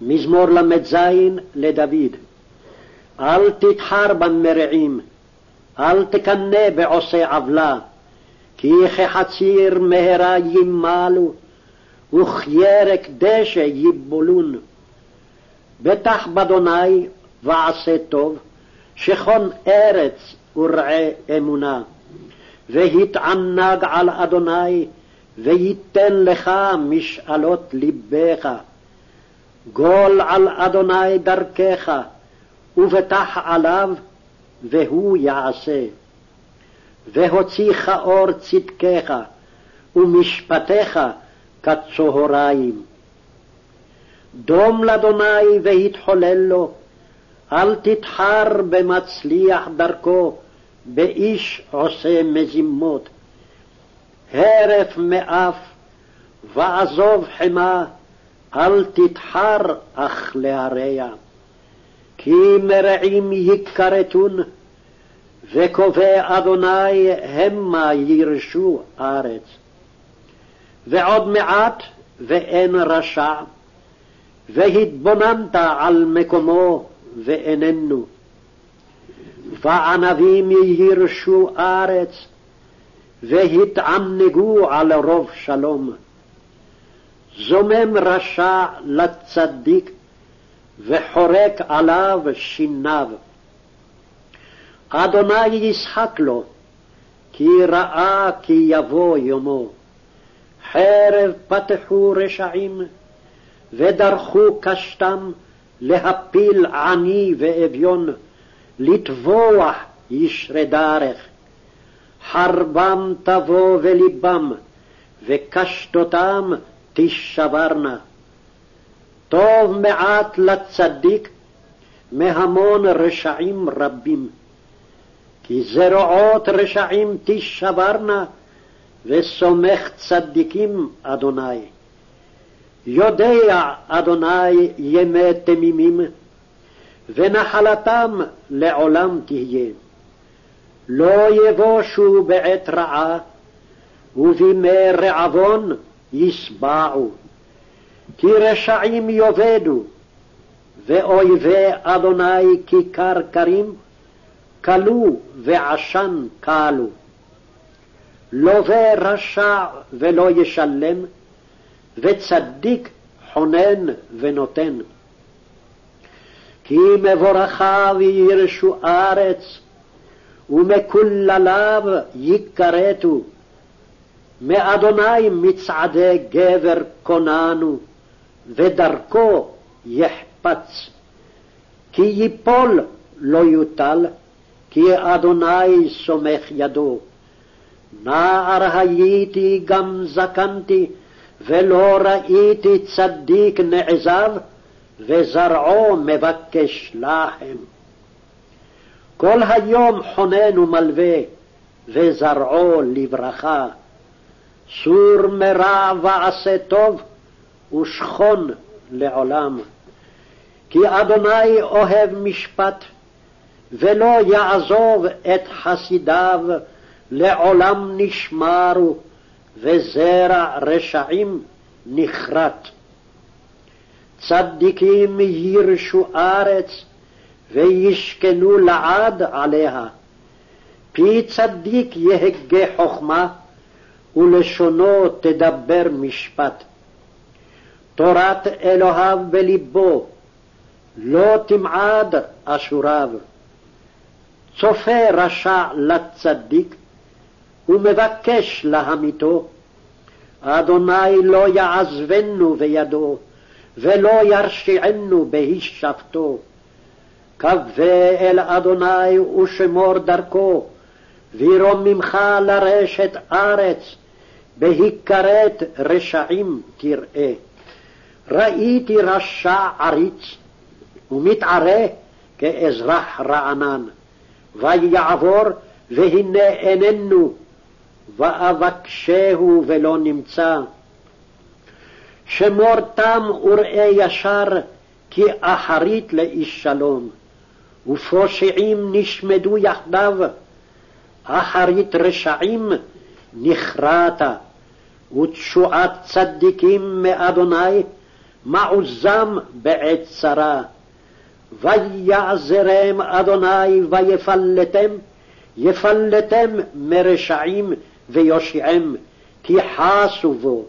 מזמור ל"ז לדוד. אל תתחר במרעים, אל תקנא בעושי עוולה, כי כחציר מהרה ימלו, וכירק דשא ייבולון. בטח באדוני ועשה טוב, שכון ארץ ורעה אמונה. והתענג על אדוני, וייתן לך משאלות לבך. גול על אדוני דרכך, ובטח עליו, והוא יעשה. והוציאך אור צדקך, ומשפטיך כצהריים. דום לאדוני והתחולל לו, אל תתחר במצליח דרכו, באיש עושה מזימות. הרף מאף, ועזוב חמה, אל תתחר אך להרע. כי מרעים יכרתון, וקובע אדוני המה ירשו ארץ. ועוד מעט ואין רשע, והתבוננת על מקומו ואיננו. וענבים ירשו ארץ, והתענגו על רוב שלום. זומם רשע לצדיק, וחורק עליו שיניו. אדוני ישחק לו, כי ראה כי יבוא יומו. חרב פתחו רשעים, ודרכו קשתם להפיל עני ואביון, לטבוח ישרי דרך. חרבם תבוא ולבם, וקשתותם תישברנה. טוב מעט לצדיק מהמון רשעים רבים. כי זרועות רשעים תישברנה, וסומך צדיקים אדוני. יודע אדוני ימי תמימים, ונחלתם לעולם תהיה. לא יבושו בעת רעה, ובימי רעבון ישבעו. כי רשעים יאבדו, ואויבי אדוני כיכר כרים, כלו ועשן כלו. לווה רשע ולא ישלם, וצדיק חונן ונותן. כי מבורכה וירשו ארץ, ומקולליו יכרתו. מאדוני מצעדי גבר קוננו, ודרכו יחפץ. כי ייפול לא יוטל, כי אדוני סומך ידו. נער הייתי גם זקנתי, ולא ראיתי צדיק נעזב, וזרעו מבקש לחם. כל היום חונן ומלווה, וזרעו לברכה. סור מרע ועשה טוב, ושכון לעולם. כי אדוני אוהב משפט, ולא יעזוב את חסידיו, לעולם נשמרו, וזרע רשעים נכרת. צדיקים יירשו ארץ, וישכנו לעד עליה. פי צדיק יהגה חכמה, ולשונו תדבר משפט. תורת אלוהיו בלבו, לא תמעד אשוריו. צופה רשע לצדיק, ומבקש להמיתו. אדוני לא יעזבנו בידו, ולא ירשיענו בהישבתו. קווה אל אדוני ושמור דרכו, וירוממך לרשת ארץ, בהיכרת רשעים תראה. ראיתי רשע עריץ, ומתערה כאזרח רענן. ויעבור, והנה איננו, ואבקשהו ולא נמצא. שמור תם וראה ישר, כי אחרית לאיש שלום. ופושעים נשמדו יחדיו, אחרית רשעים נכרעת, ותשועת צדיקים מאדוני, מעוזם בעת צרה. ויעזרם אדוני ויפלטם, יפלטם מרשעים ויושיעם, כי חסו בו.